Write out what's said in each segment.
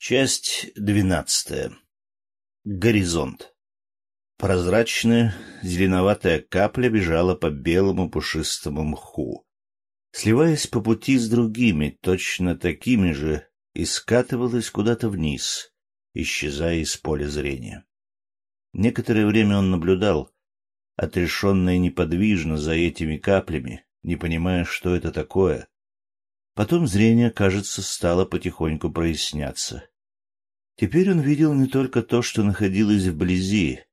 Часть двенадцатая. Горизонт. Прозрачная, зеленоватая капля бежала по белому пушистому мху, сливаясь по пути с другими, точно такими же, и скатывалась куда-то вниз, исчезая из поля зрения. Некоторое время он наблюдал, отрешенно и неподвижно за этими каплями, не понимая, что это такое, Потом зрение, кажется, стало потихоньку проясняться. Теперь он видел не только то, что находилось вблизи,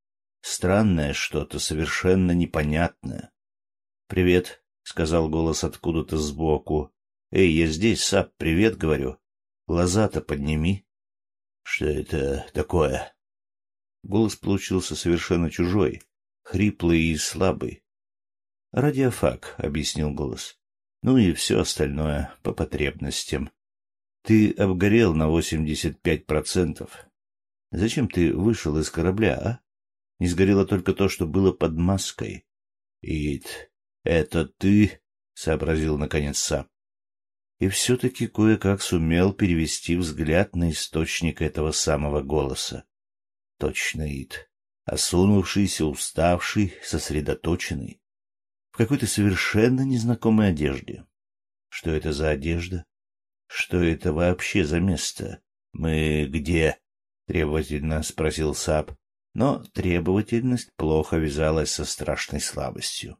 странное что-то, совершенно непонятное. «Привет», — сказал голос откуда-то сбоку. «Эй, я здесь, Сап, привет, говорю. Глаза-то подними». «Что это такое?» Голос получился совершенно чужой, хриплый и слабый. «Радиофаг», — объяснил голос ну и все остальное по потребностям. Ты обгорел на восемьдесят пять процентов. Зачем ты вышел из корабля, а? Не сгорело только то, что было под маской. Ит, это ты, — сообразил наконец Сап. И все-таки кое-как сумел перевести взгляд на источник этого самого голоса. Точно, Ит. Осунувшийся, уставший, сосредоточенный в какой-то совершенно незнакомой одежде. Что это за одежда? Что это вообще за место? Мы где? требовательно спросил Сап, но требовательность плохо вязалась со страшной слабостью.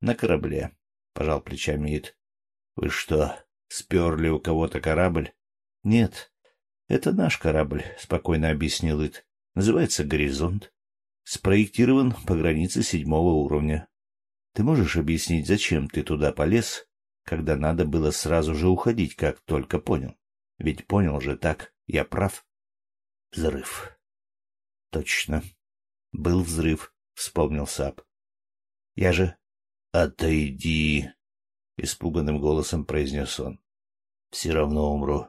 На корабле, пожал плечами Ид. Вы что, сперли у кого-то корабль? Нет, это наш корабль, спокойно объяснил Ид. Называется Горизонт. Спроектирован по границе седьмого уровня. Ты можешь объяснить, зачем ты туда полез, когда надо было сразу же уходить, как только понял? Ведь понял же так, я прав. Взрыв. Точно. Был взрыв, вспомнил Сап. Я же... Отойди, испуганным голосом произнес он. Все равно умру.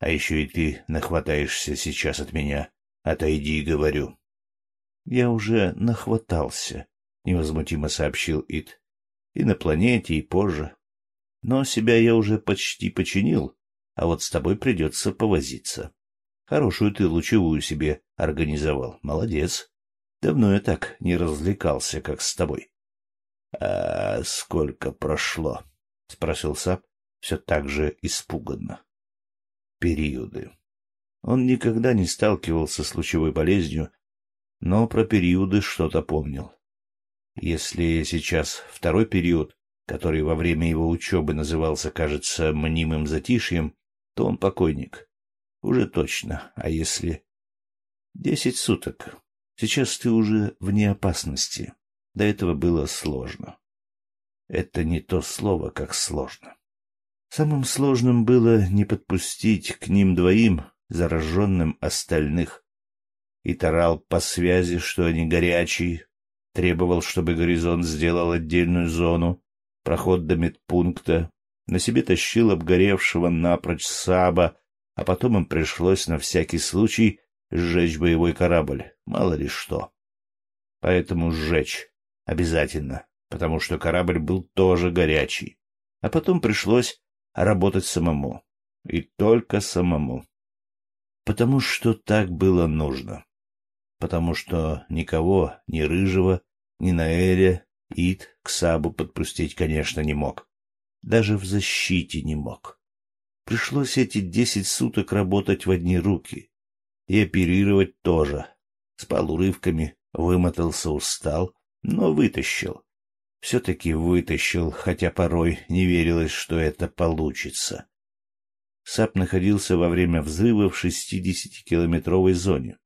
А еще и ты нахватаешься сейчас от меня. Отойди, говорю. Я уже нахватался, невозмутимо сообщил Ит. И на планете, и позже. Но себя я уже почти починил, а вот с тобой придется повозиться. Хорошую ты лучевую себе организовал. Молодец. Давно я так не развлекался, как с тобой. — А сколько прошло? — спросил Сап все так же испуганно. — Периоды. Он никогда не сталкивался с лучевой болезнью, но про периоды что-то помнил. Если сейчас второй период, который во время его учебы назывался, кажется, мнимым затишьем, то он покойник. Уже точно. А если... Десять суток. Сейчас ты уже вне опасности. До этого было сложно. Это не то слово, как сложно. Самым сложным было не подпустить к ним двоим, зараженным остальных. И тарал по связи, что они горячие, требовал, чтобы горизонт сделал отдельную зону, проход до медпункта, на себе тащил обгоревшего напрочь Саба, а потом им пришлось на всякий случай сжечь боевой корабль, мало ли что. Поэтому сжечь обязательно, потому что корабль был тоже горячий. А потом пришлось работать самому. И только самому. Потому что так было нужно. Потому что никого, ни Рыжего, ни Наэля Ид к Сабу подпустить, конечно, не мог. Даже в защите не мог. Пришлось эти десять суток работать в одни руки. И оперировать тоже. Спал урывками, вымотался, устал, но вытащил. Все-таки вытащил, хотя порой не верилось, что это получится. САП находился во время взрыва в шестидесятикилометровой зоне.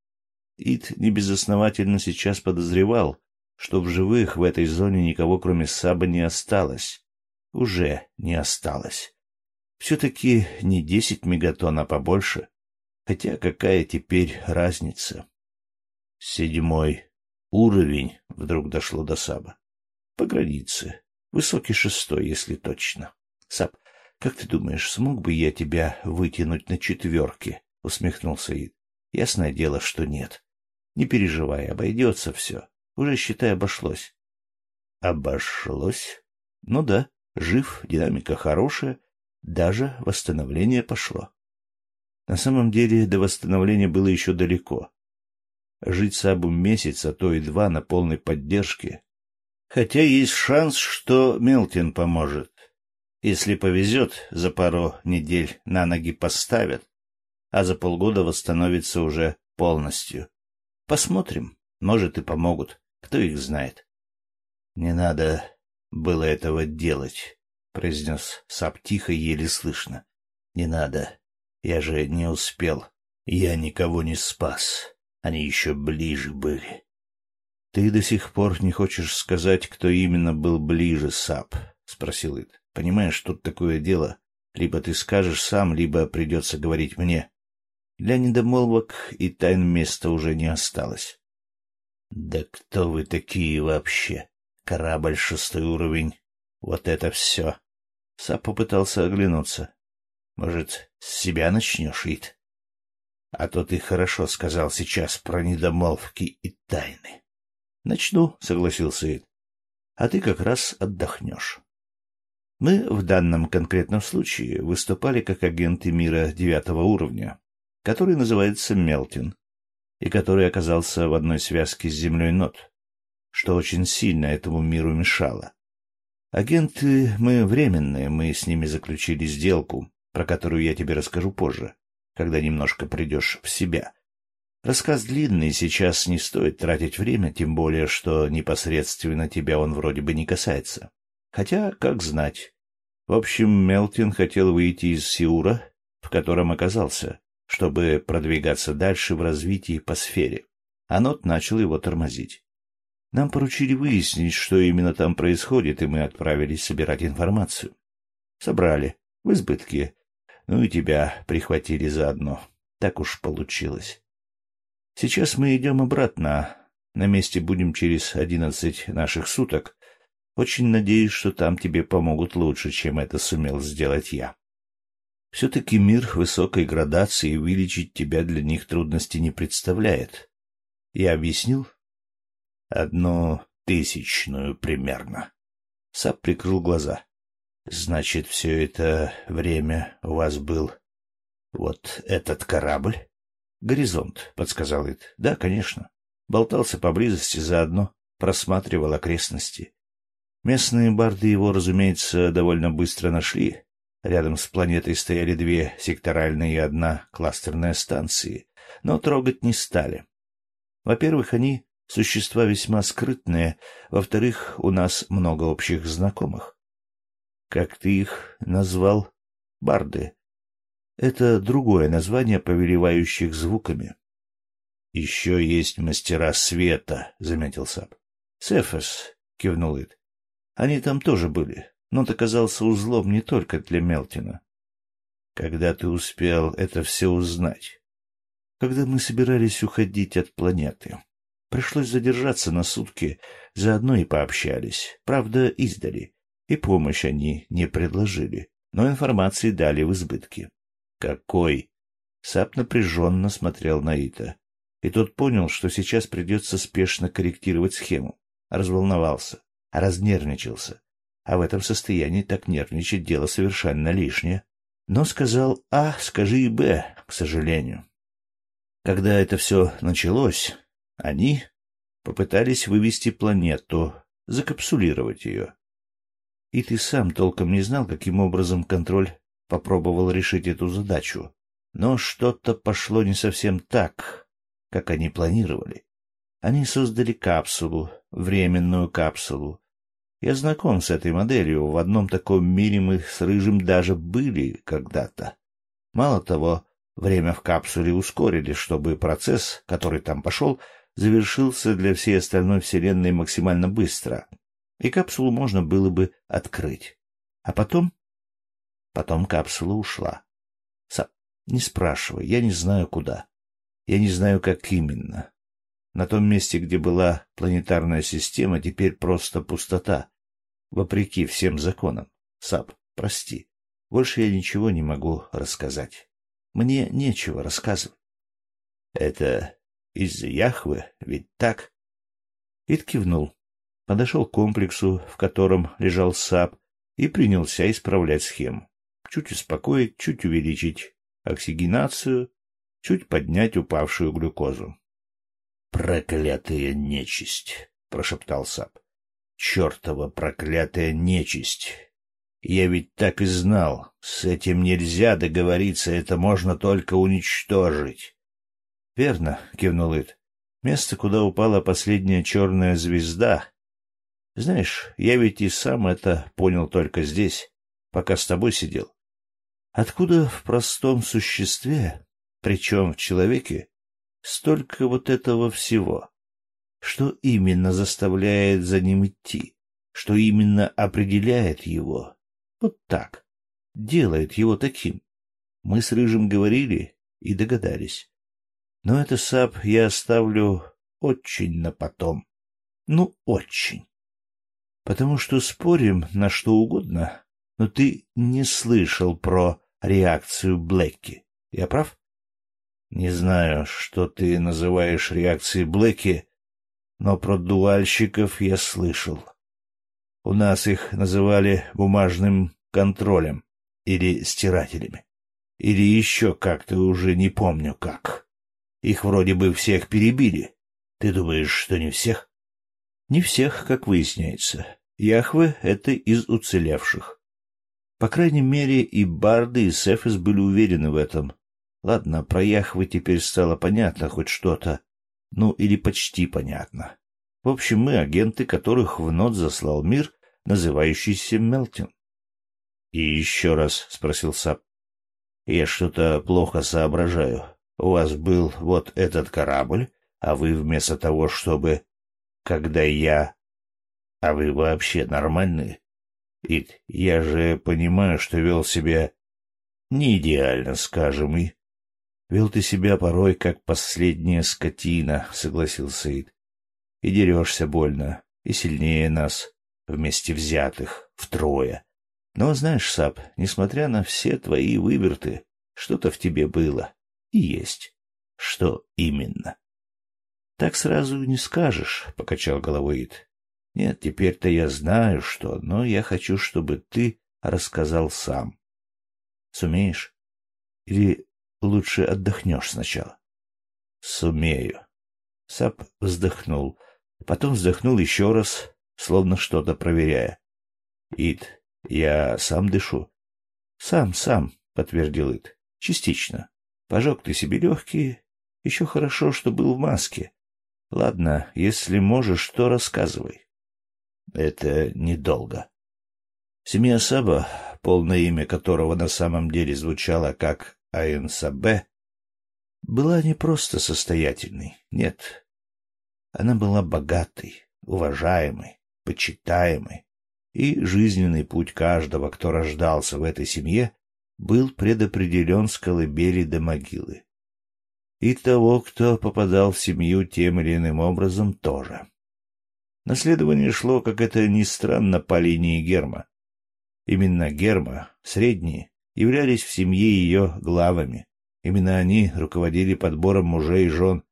Ид небезосновательно сейчас подозревал, что в живых в этой зоне никого, кроме Саба, не осталось. Уже не осталось. Все-таки не десять мегатонн, а побольше. Хотя какая теперь разница? Седьмой уровень вдруг дошло до Саба. По границе. Высокий шестой, если точно. Саб, как ты думаешь, смог бы я тебя вытянуть на четверке? Усмехнулся Ид. Ясное дело, что нет. Не переживай, обойдется все. Уже, считай, обошлось. Обошлось? Ну да, жив, динамика хорошая, даже восстановление пошло. На самом деле до восстановления было еще далеко. Жить Сабу месяц, а то и два на полной поддержке. Хотя есть шанс, что Мелтин поможет. Если повезет, за пару недель на ноги поставят, а за полгода восстановится уже полностью. Посмотрим, может и помогут, кто их знает. — Не надо было этого делать, — произнес Сап тихо, еле слышно. — Не надо. Я же не успел. Я никого не спас. Они еще ближе были. — Ты до сих пор не хочешь сказать, кто именно был ближе, Сап? — спросил Ид. — Понимаешь, тут такое дело. Либо ты скажешь сам, либо придется говорить мне. Для недомолвок и тайн места уже не осталось. — Да кто вы такие вообще? Корабль шестой уровень. Вот это все. Сап попытался оглянуться. Может, с себя начнешь, Ит? А то ты хорошо сказал сейчас про недомолвки и тайны. Начну, согласился Ит. А ты как раз отдохнешь. Мы в данном конкретном случае выступали как агенты мира девятого уровня, который называется Мелтин, и который оказался в одной связке с землей Нот, что очень сильно этому миру мешало. Агенты мы временные, мы с ними заключили сделку, про которую я тебе расскажу позже, когда немножко придешь в себя. Рассказ длинный, сейчас не стоит тратить время, тем более, что непосредственно тебя он вроде бы не касается. Хотя, как знать. В общем, Мелтин хотел выйти из Сиура, в котором оказался, чтобы продвигаться дальше в развитии по сфере. Анот начал его тормозить. Нам поручили выяснить, что именно там происходит, и мы отправились собирать информацию. Собрали. В избытке. Ну и тебя прихватили заодно. Так уж получилось. Сейчас мы идем обратно. На месте будем через одиннадцать наших суток. Очень надеюсь, что там тебе помогут лучше, чем это сумел сделать я. Все-таки мир высокой градации вылечить тебя для них трудности не представляет. Я объяснил? Одну тысячную примерно. Сап прикрыл глаза. Значит, все это время у вас был вот этот корабль? Горизонт, подсказал Ит. Да, конечно. Болтался поблизости заодно, просматривал окрестности. Местные барды его, разумеется, довольно быстро нашли. Рядом с планетой стояли две секторальные и одна кластерная станции, но трогать не стали. Во-первых, они Существа весьма скрытные. Во-вторых, у нас много общих знакомых. Как ты их назвал? Барды. Это другое название повелевающих звуками. Еще есть мастера света, — заметил Сап. Сефес, — кивнул Ид. Они там тоже были, но ты оказался узлом не только для Мелтина. Когда ты успел это все узнать? Когда мы собирались уходить от планеты. Пришлось задержаться на сутки, заодно и пообщались. Правда, издали. И помощь они не предложили, но информации дали в избытке. «Какой?» Сап напряженно смотрел на Ита. И тот понял, что сейчас придется спешно корректировать схему. Разволновался, разнервничался. А в этом состоянии так нервничать дело совершенно лишнее. Но сказал «А», скажи и «Б», к сожалению. Когда это все началось, они попытались вывести планету, закапсулировать ее. И ты сам толком не знал, каким образом контроль попробовал решить эту задачу. Но что-то пошло не совсем так, как они планировали. Они создали капсулу, временную капсулу. Я знаком с этой моделью. В одном таком мире мы с Рыжим даже были когда-то. Мало того, время в капсуле ускорили, чтобы процесс, который там пошел, завершился для всей остальной Вселенной максимально быстро, и капсулу можно было бы открыть. А потом... Потом капсула ушла. Сам не спрашивай, я не знаю куда. Я не знаю, как именно. На том месте, где была планетарная система, теперь просто пустота. Вопреки всем законам. Сап, прости. Больше я ничего не могу рассказать. Мне нечего рассказывать. Это из-за Яхвы, ведь так? Ид кивнул. Подошел к комплексу, в котором лежал САП, и принялся исправлять схему. Чуть успокоить, чуть увеличить. оксигенацию, чуть поднять упавшую глюкозу. «Проклятая нечисть!» — прошептал Сап. «Чертова проклятая нечисть! Я ведь так и знал, с этим нельзя договориться, это можно только уничтожить». «Верно», — кивнул Ит. «Место, куда упала последняя черная звезда. Знаешь, я ведь и сам это понял только здесь, пока с тобой сидел. Откуда в простом существе, причем в человеке, столько вот этого всего? Что именно заставляет за ним идти? Что именно определяет его? Вот так. Делает его таким. Мы с Рыжим говорили и догадались. Но это, Сап, я оставлю очень на потом. Ну, очень. Потому что спорим на что угодно, но ты не слышал про реакцию Блэки. Я прав? Не знаю, что ты называешь реакцией Блэки, но про дуальщиков я слышал. У нас их называли бумажным контролем или стирателями. Или еще как-то уже не помню как. Их вроде бы всех перебили. Ты думаешь, что не всех? Не всех, как выясняется. Яхве — это из уцелевших. По крайней мере, и Барды, и Сефис были уверены в этом. Ладно, про Яхвы теперь стало понятно хоть что-то. Ну, или почти понятно. В общем, мы агенты, которых в нот заслал мир, называющийся Мелтин. — И еще раз, — спросил Сап. — Я что-то плохо соображаю. У вас был вот этот корабль, а вы вместо того, чтобы... Когда я... А вы вообще нормальные? Ид, я же понимаю, что вел себя не идеально, скажем, и... Вел ты себя порой как последняя скотина, согласился Ид. И дерешься больно, и сильнее нас, вместе взятых, втрое. Но знаешь, Сап, несмотря на все твои выверты, что-то в тебе было и есть. Что именно? Так сразу не скажешь, — покачал головой Ид. Нет, теперь-то я знаю, что, но я хочу, чтобы ты рассказал сам. Сумеешь? Или лучше отдохнешь сначала? Сумею. Сап вздохнул, потом вздохнул еще раз, словно что-то проверяя. Ид, я сам дышу. Сам, сам, подтвердил Ид. Частично. Пожег ты себе легкие. Еще хорошо, что был в маске. Ладно, если можешь, то рассказывай. Это недолго. Семья Саба, полное имя которого на самом деле звучало как Аэнсабе, была не просто состоятельной, нет. Она была богатой, уважаемой, почитаемой, и жизненный путь каждого, кто рождался в этой семье, был предопределен с колыбели до могилы. И того, кто попадал в семью тем или иным образом, тоже. Наследование шло, как это ни странно, по линии Герма. Именно Герма, средние, являлись в семье ее главами. Именно они руководили подбором мужей и жен.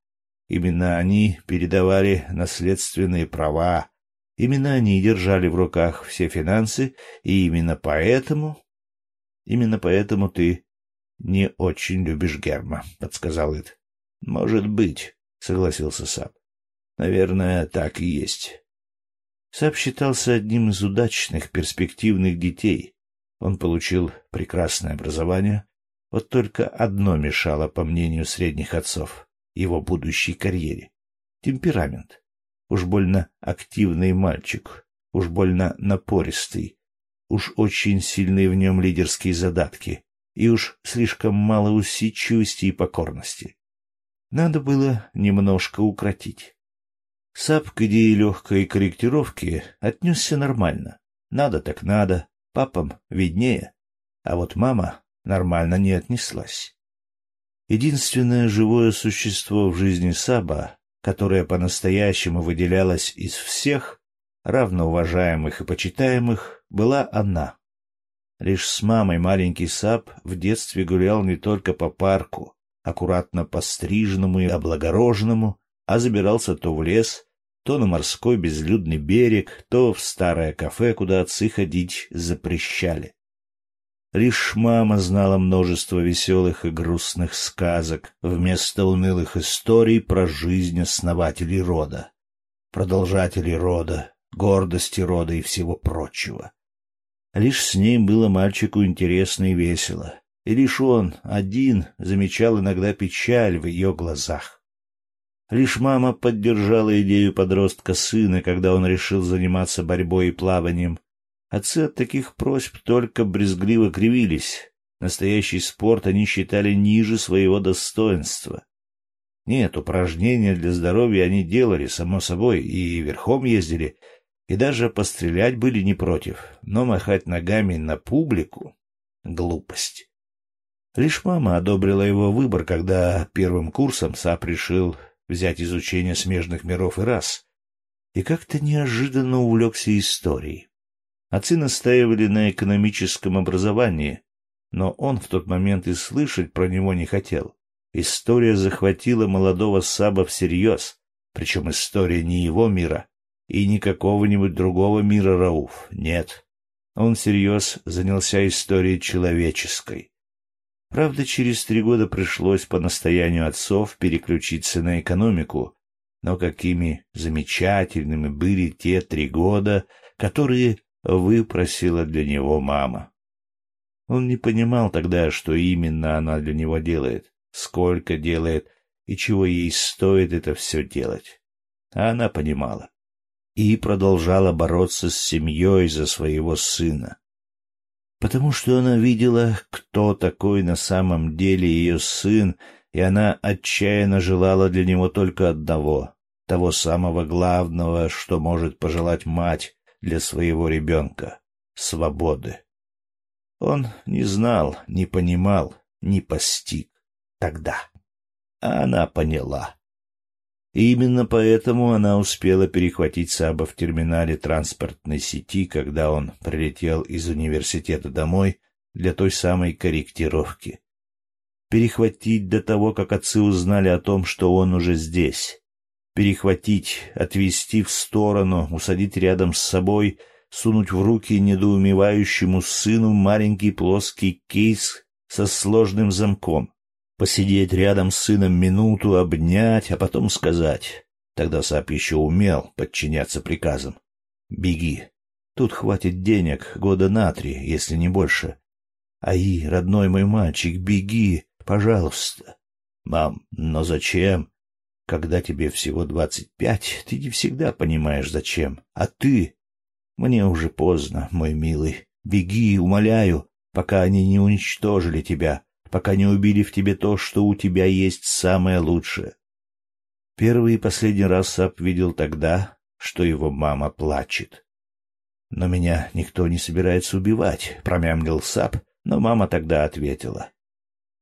Именно они передавали наследственные права. Именно они держали в руках все финансы, и именно поэтому... Именно поэтому ты не очень любишь Герма, — подсказал Ид. — Может быть, — согласился Сап. — Наверное, так и есть. Сап считался одним из удачных, перспективных детей. Он получил прекрасное образование, вот только одно мешало, по мнению средних отцов, его будущей карьере — темперамент. Уж больно активный мальчик, уж больно напористый, уж очень сильные в нем лидерские задатки и уж слишком мало усидчивости и покорности. Надо было немножко укротить. Сап к идее легкой корректировки отнесся нормально. Надо так надо, папам виднее. А вот мама нормально не отнеслась. Единственное живое существо в жизни Саба, которое по-настоящему выделялось из всех, равноуважаемых и почитаемых, была она. Лишь с мамой маленький Саб в детстве гулял не только по парку, аккуратно постриженному и облагороженному, а забирался то в лес, то на морской безлюдный берег, то в старое кафе, куда отцы ходить запрещали. Лишь мама знала множество веселых и грустных сказок вместо унылых историй про жизнь основателей рода, продолжателей рода, гордости рода и всего прочего. Лишь с ней было мальчику интересно и весело, и лишь он один замечал иногда печаль в ее глазах. Лишь мама поддержала идею подростка сына, когда он решил заниматься борьбой и плаванием, Отцы от таких просьб только брезгливо кривились. Настоящий спорт они считали ниже своего достоинства. Нет, упражнения для здоровья они делали, само собой, и верхом ездили, и даже пострелять были не против, но махать ногами на публику — глупость. Лишь мама одобрила его выбор, когда первым курсом Саб решил взять изучение смежных миров и рас, и как-то неожиданно увлекся историей. Отцы настаивали на экономическом образовании, но он в тот момент и слышать про него не хотел. История захватила молодого Саба всерьез, причем история не его мира и не какого-нибудь другого мира Рауф, нет. Он всерьез занялся историей человеческой. Правда, через три года пришлось по настоянию отцов переключиться на экономику, но какими замечательными были те три года, которые выпросила для него мама. Он не понимал тогда, что именно она для него делает, сколько делает и чего ей стоит это все делать. А она понимала и продолжала бороться с семьей за своего сына. Потому что она видела, кто такой на самом деле ее сын, и она отчаянно желала для него только одного — того самого главного, что может пожелать мать, для своего ребенка — свободы. Он не знал, не понимал, не постиг тогда. А она поняла. И именно поэтому она успела перехватить Саба в терминале транспортной сети, когда он прилетел из университета домой для той самой корректировки. Перехватить до того, как отцы узнали о том, что он уже здесь перехватить, отвести в сторону, усадить рядом с собой, сунуть в руки недоумевающему сыну маленький плоский кейс со сложным замком, посидеть рядом с сыном минуту, обнять, а потом сказать. Тогда Сап еще умел подчиняться приказам. «Беги. Тут хватит денег года на три, если не больше. Аи, родной мой мальчик, беги, пожалуйста». «Мам, но зачем?» Когда тебе всего двадцать пять, ты не всегда понимаешь, зачем. А ты... Мне уже поздно, мой милый. Беги, умоляю, пока они не уничтожили тебя, пока не убили в тебе то, что у тебя есть самое лучшее. Первый и последний раз Сап видел тогда, что его мама плачет. «Но меня никто не собирается убивать», — промямлил Сап, но мама тогда ответила.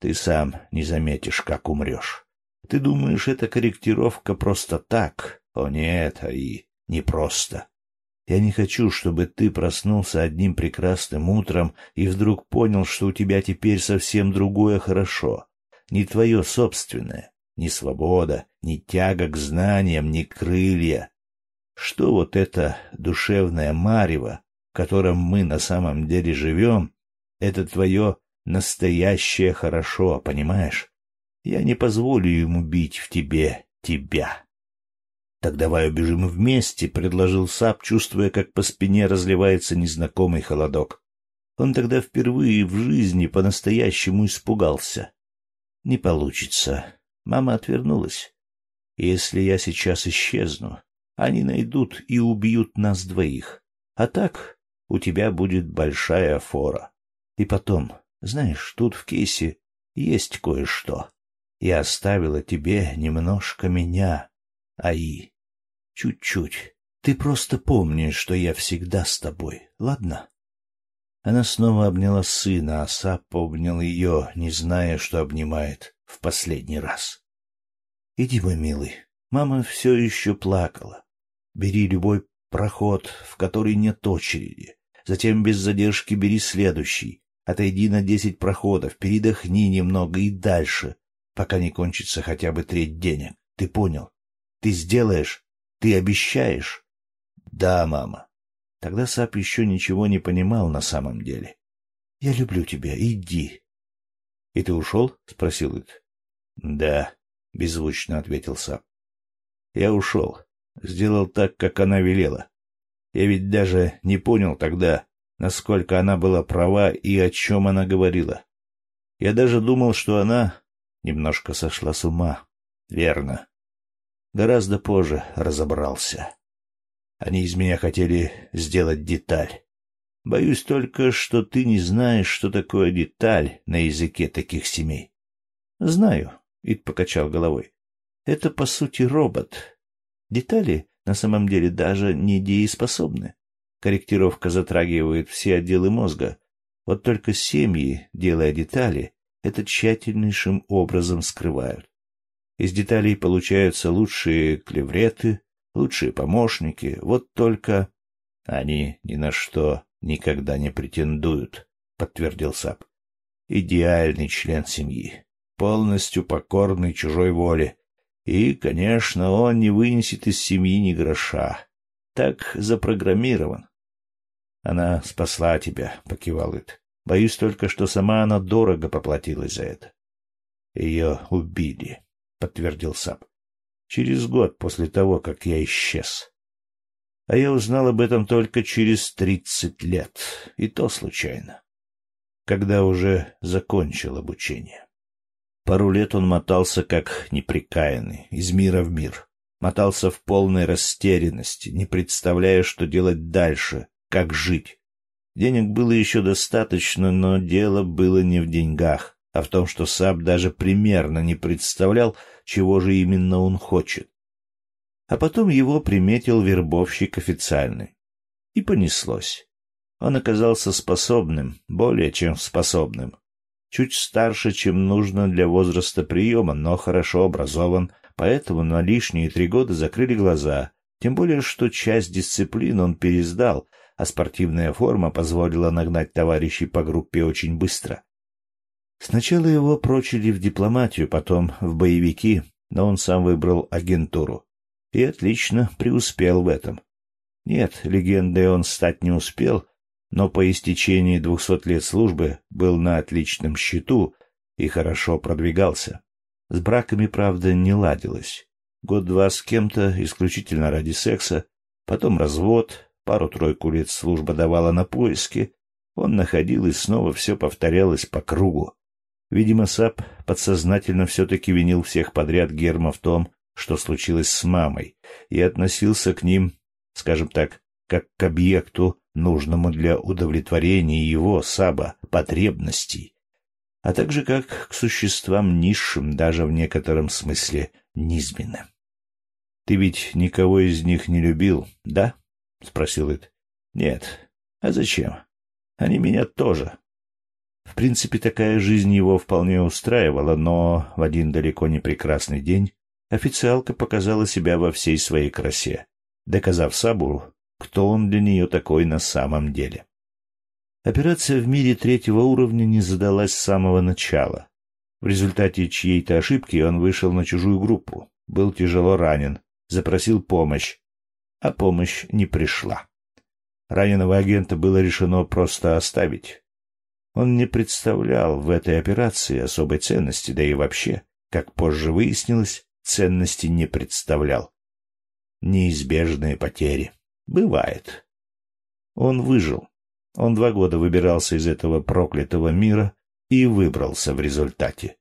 «Ты сам не заметишь, как умрешь». Ты думаешь, эта корректировка просто так? О нет, Аи, не просто. Я не хочу, чтобы ты проснулся одним прекрасным утром и вдруг понял, что у тебя теперь совсем другое хорошо. Не твое собственное, ни свобода, ни тяга к знаниям, ни крылья. Что вот это душевное марево, в котором мы на самом деле живем, это твое настоящее хорошо, понимаешь? Я не позволю ему бить в тебе тебя. — Так давай убежим вместе, — предложил Сап, чувствуя, как по спине разливается незнакомый холодок. Он тогда впервые в жизни по-настоящему испугался. — Не получится. Мама отвернулась. Если я сейчас исчезну, они найдут и убьют нас двоих. А так у тебя будет большая фора. И потом, знаешь, тут в кейсе есть кое-что. Я оставила тебе немножко меня, Аи. Чуть-чуть. Ты просто помни, что я всегда с тобой, ладно? Она снова обняла сына, а Сап обнял ее, не зная, что обнимает в последний раз. — Иди, мой милый. Мама все еще плакала. Бери любой проход, в который нет очереди. Затем без задержки бери следующий. Отойди на десять проходов, передохни немного и дальше, пока не кончится хотя бы треть денег. Ты понял? Ты сделаешь? Ты обещаешь? Да, мама. Тогда Сап еще ничего не понимал на самом деле. Я люблю тебя, иди. — И ты ушел? — спросил Ит. — Да, — беззвучно ответил Сап. — Я ушел. Сделал так, как она велела. Я ведь даже не понял тогда, насколько она была права и о чем она говорила. Я даже думал, что она немножко сошла с ума. Верно. Гораздо позже разобрался. Они из меня хотели сделать деталь. Боюсь только, что ты не знаешь, что такое деталь на языке таких семей. — Знаю, — Ид покачал головой. — Это, по сути, робот. Детали на самом деле даже не дееспособны. Корректировка затрагивает все отделы мозга. Вот только семьи, делая детали, это тщательнейшим образом скрывают. Из деталей получаются лучшие клевреты, лучшие помощники, вот только они ни на что никогда не претендуют, — подтвердил Сап. Идеальный член семьи, полностью покорный чужой воле. И, конечно, он не вынесет из семьи ни гроша. Так запрограммирован. Она спасла тебя, — покивал Ит. Боюсь только, что сама она дорого поплатилась за это. Ее убили, — подтвердил Сап. Через год после того, как я исчез. А я узнал об этом только через тридцать лет, и то случайно, когда уже закончил обучение. Пару лет он мотался как неприкаянный, из мира в мир. Мотался в полной растерянности, не представляя, что делать дальше, как жить. Денег было еще достаточно, но дело было не в деньгах, а в том, что Саб даже примерно не представлял, чего же именно он хочет. А потом его приметил вербовщик официальный. И понеслось. Он оказался способным, более чем способным чуть старше, чем нужно для возраста приема, но хорошо образован, поэтому на лишние три года закрыли глаза, тем более, что часть дисциплин он пересдал, а спортивная форма позволила нагнать товарищей по группе очень быстро. Сначала его прочили в дипломатию, потом в боевики, но он сам выбрал агентуру. И отлично преуспел в этом. Нет, легендой он стать не успел, но по истечении двухсот лет службы был на отличном счету и хорошо продвигался. С браками, правда, не ладилось. Год-два с кем-то исключительно ради секса, потом развод, пару-тройку лет служба давала на поиски, он находил и снова все повторялось по кругу. Видимо, Сап подсознательно все-таки винил всех подряд Герма в том, что случилось с мамой, и относился к ним, скажем так, как к объекту, нужному для удовлетворения его, Саба, потребностей, а также как к существам низшим, даже в некотором смысле низменным. — Ты ведь никого из них не любил, да? — спросил Эд. — Нет. А зачем? Они меня тоже. В принципе, такая жизнь его вполне устраивала, но в один далеко не прекрасный день официалка показала себя во всей своей красе, доказав Сабу, кто он для нее такой на самом деле. Операция в мире третьего уровня не задалась с самого начала. В результате чьей-то ошибки он вышел на чужую группу, был тяжело ранен, запросил помощь, а помощь не пришла. Раненого агента было решено просто оставить. Он не представлял в этой операции особой ценности, да и вообще, как позже выяснилось, ценности не представлял. Неизбежные потери. Бывает. Он выжил. Он два года выбирался из этого проклятого мира и выбрался в результате.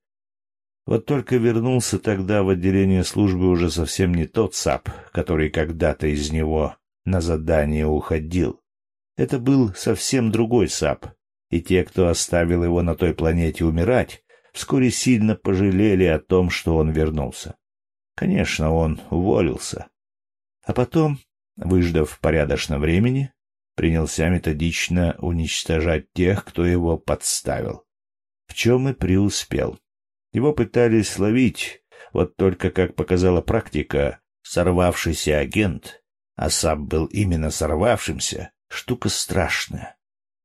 Вот только вернулся тогда в отделение службы уже совсем не тот Саб, который когда-то из него на задание уходил. Это был совсем другой Саб, и те, кто оставил его на той планете умирать, вскоре сильно пожалели о том, что он вернулся. Конечно, он уволился. А потом выждав порядочно времени, принялся методично уничтожать тех, кто его подставил. В чем и преуспел. Его пытались ловить, вот только, как показала практика, сорвавшийся агент, а сам был именно сорвавшимся, штука страшная.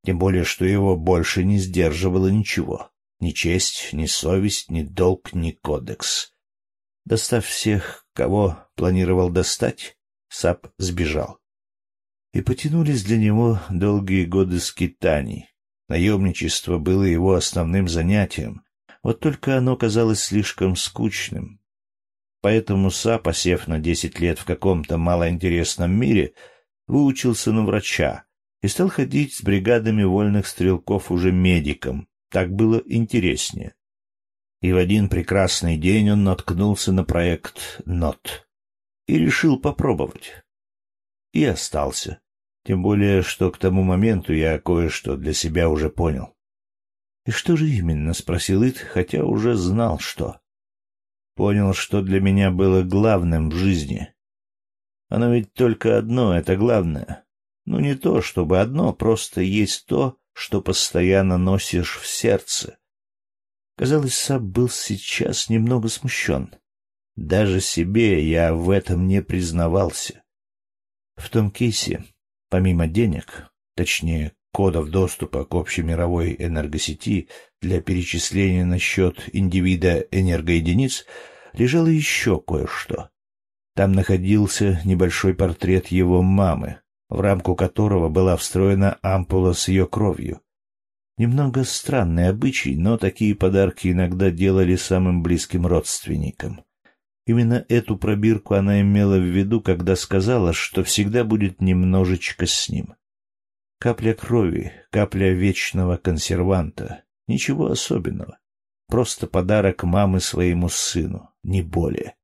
Тем более, что его больше не сдерживало ничего. Ни честь, ни совесть, ни долг, ни кодекс. Достав всех, кого планировал достать, Сап сбежал. И потянулись для него долгие годы скитаний, Наемничество было его основным занятием, вот только оно казалось слишком скучным. Поэтому Са, посев на десять лет в каком-то малоинтересном мире, выучился на врача и стал ходить с бригадами вольных стрелков уже медиком. Так было интереснее. И в один прекрасный день он наткнулся на проект НОТ и решил попробовать. И остался. Тем более, что к тому моменту я кое-что для себя уже понял. — И что же именно? — спросил Ит, хотя уже знал, что. Понял, что для меня было главным в жизни. Оно ведь только одно — это главное. Ну, не то, чтобы одно, просто есть то, что постоянно носишь в сердце. Казалось, Саб был сейчас немного смущен. Даже себе я в этом не признавался. В том кейсе Помимо денег, точнее, кодов доступа к общемировой энергосети для перечисления на счет индивида энергоединиц, лежало еще кое-что. Там находился небольшой портрет его мамы, в рамку которого была встроена ампула с ее кровью. Немного странный обычай, но такие подарки иногда делали самым близким родственникам. Именно эту пробирку она имела в виду, когда сказала, что всегда будет немножечко с ним. Капля крови, капля вечного консерванта. Ничего особенного. Просто подарок мамы своему сыну, не более.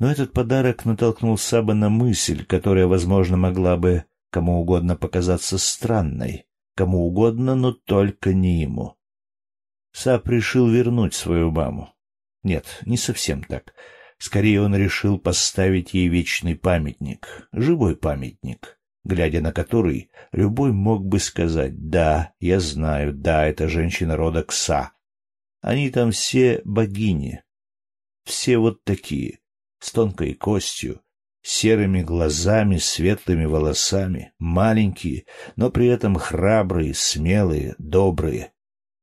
Но этот подарок натолкнул Саба на мысль, которая, возможно, могла бы кому угодно показаться странной. Кому угодно, но только не ему. Саб решил вернуть свою маму. Нет, не совсем так. Скорее он решил поставить ей вечный памятник, живой памятник, глядя на который любой мог бы сказать «Да, я знаю, да, это женщина рода Кса. Они там все богини, все вот такие, с тонкой костью, серыми глазами, светлыми волосами, маленькие, но при этом храбрые, смелые, добрые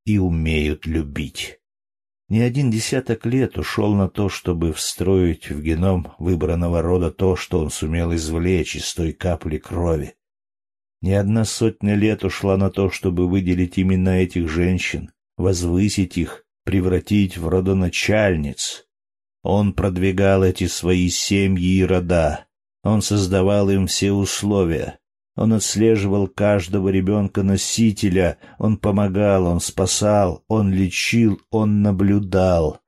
и умеют любить. Не один десяток лет ушел на то, чтобы встроить в геном выбранного рода то, что он сумел извлечь из той капли крови. Не одна сотня лет ушла на то, чтобы выделить именно этих женщин, возвысить их, превратить в родоначальниц. Он продвигал эти свои семьи и рода. Он создавал им все условия. Он отслеживал каждого ребенка-носителя, он помогал, он спасал, он лечил, он наблюдал.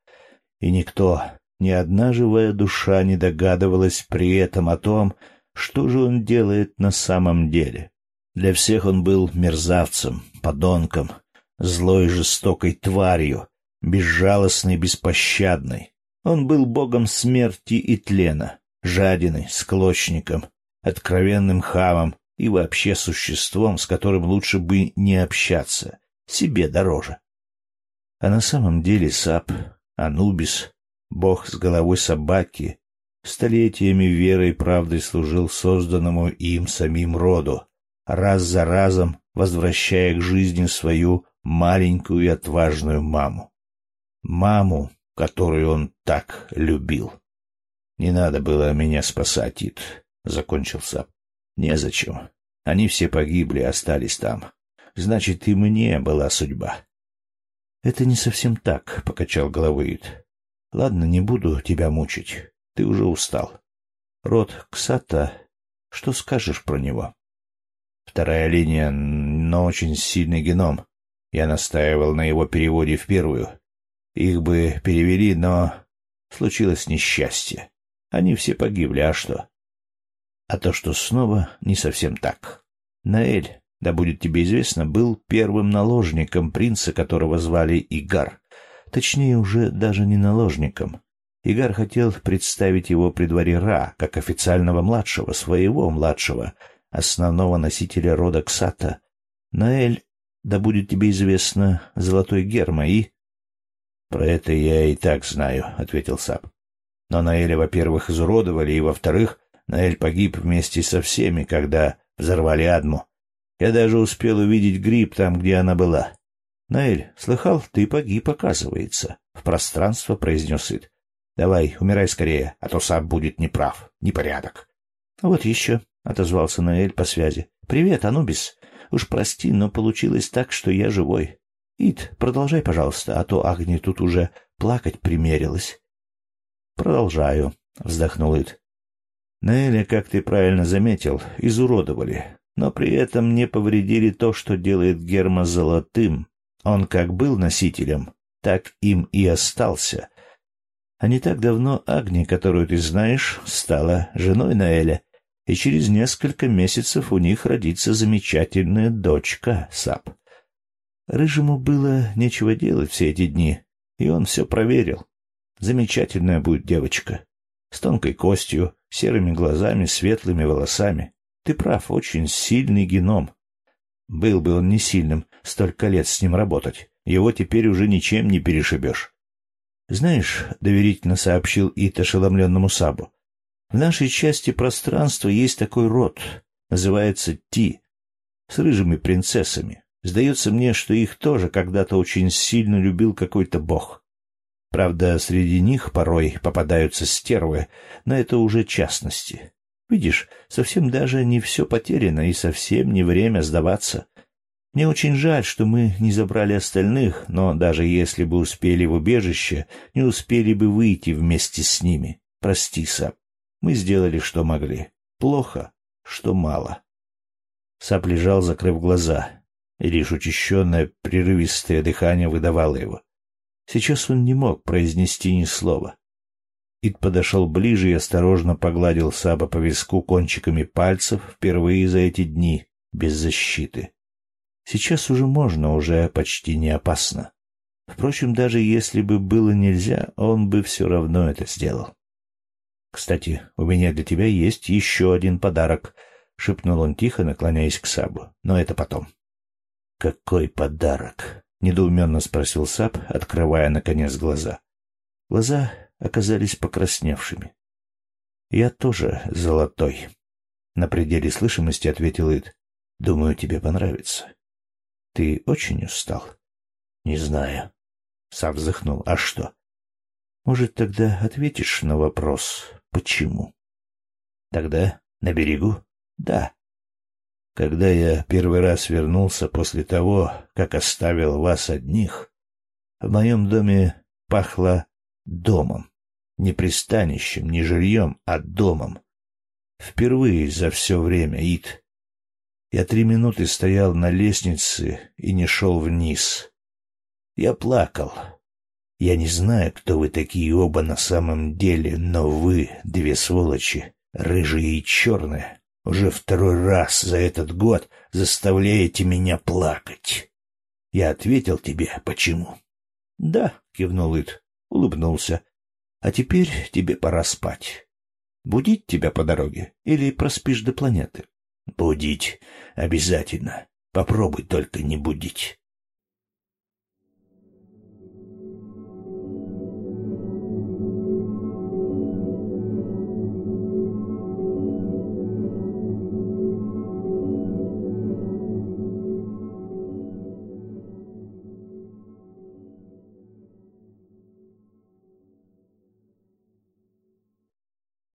И никто, ни одна живая душа не догадывалась при этом о том, что же он делает на самом деле. Для всех он был мерзавцем, подонком, злой жестокой тварью, безжалостной беспощадной. Он был богом смерти и тлена, жадиной, склочником, откровенным хамом, и вообще существом, с которым лучше бы не общаться, себе дороже. А на самом деле Сап, Анубис, бог с головой собаки, столетиями верой и правдой служил созданному им самим роду, раз за разом возвращая к жизни свою маленькую и отважную маму. Маму, которую он так любил. «Не надо было меня спасать, Ит», — закончил Сап. Незачем. Они все погибли, остались там. Значит, и мне была судьба. — Это не совсем так, — покачал головой Ид. — Ладно, не буду тебя мучить. Ты уже устал. Род Ксата, что скажешь про него? Вторая линия, но очень сильный геном. Я настаивал на его переводе в первую. Их бы перевели, но случилось несчастье. Они все погибли, а что? А то, что снова не совсем так. Наэль, да будет тебе известно, был первым наложником принца, которого звали Игар. Точнее, уже даже не наложником. Игар хотел представить его при дворе Ра, как официального младшего, своего младшего, основного носителя рода Ксата. Наэль, да будет тебе известно, золотой герма и... — Про это я и так знаю, — ответил Сап. Но Наэля, во-первых, изуродовали, и, во-вторых, Наэль погиб вместе со всеми, когда взорвали Адму. Я даже успел увидеть гриб там, где она была. — Наэль, слыхал, ты погиб, оказывается. В пространство произнес Ид. — Давай, умирай скорее, а то сам будет неправ. Непорядок. — Вот еще, — отозвался Наэль по связи. — Привет, Анубис. Уж прости, но получилось так, что я живой. Ид, продолжай, пожалуйста, а то Агни тут уже плакать примерилась. Продолжаю, вздохнул Ид. Наэля, как ты правильно заметил, изуродовали, но при этом не повредили то, что делает Герма золотым. Он как был носителем, так им и остался. А не так давно Агни, которую ты знаешь, стала женой Наэля, и через несколько месяцев у них родится замечательная дочка, Сап. Рыжему было нечего делать все эти дни, и он все проверил. Замечательная будет девочка. С тонкой костью, серыми глазами, светлыми волосами. Ты прав, очень сильный геном. Был бы он не сильным, столько лет с ним работать. Его теперь уже ничем не перешибешь. Знаешь, — доверительно сообщил Ит ошеломленному Сабу, — в нашей части пространства есть такой род, называется Ти, с рыжими принцессами. Сдается мне, что их тоже когда-то очень сильно любил какой-то бог. Правда, среди них порой попадаются стервы, но это уже частности. Видишь, совсем даже не все потеряно и совсем не время сдаваться. Мне очень жаль, что мы не забрали остальных, но даже если бы успели в убежище, не успели бы выйти вместе с ними. Прости, Сап. Мы сделали, что могли. Плохо, что мало. Сап лежал, закрыв глаза и лишь учащенное прерывистое дыхание выдавало его. Сейчас он не мог произнести ни слова. Ид подошел ближе и осторожно погладил Саба по виску кончиками пальцев впервые за эти дни, без защиты. Сейчас уже можно, уже почти не опасно. Впрочем, даже если бы было нельзя, он бы все равно это сделал. «Кстати, у меня для тебя есть еще один подарок», — шепнул он тихо, наклоняясь к Сабу. «Но это потом». «Какой подарок?» — недоуменно спросил Сап, открывая, наконец, глаза. Глаза оказались покрасневшими. «Я тоже золотой», — на пределе слышимости ответил Ид. «Думаю, тебе понравится». «Ты очень устал?» «Не знаю». Сап вздохнул. «А что?» «Может, тогда ответишь на вопрос, почему?» «Тогда на берегу?» «Да». Когда я первый раз вернулся после того, как оставил вас одних, в моем доме пахло домом. Не пристанищем, не жильем, а домом. Впервые за все время, Ит. Я три минуты стоял на лестнице и не шел вниз. Я плакал. Я не знаю, кто вы такие оба на самом деле, но вы, две сволочи, рыжие и черные, уже второй раз за этот год заставляете меня плакать. Я ответил тебе, почему. — Да, — кивнул Ит, улыбнулся. — А теперь тебе пора спать. Будить тебя по дороге или проспишь до планеты? — Будить. Обязательно. Попробуй только не будить.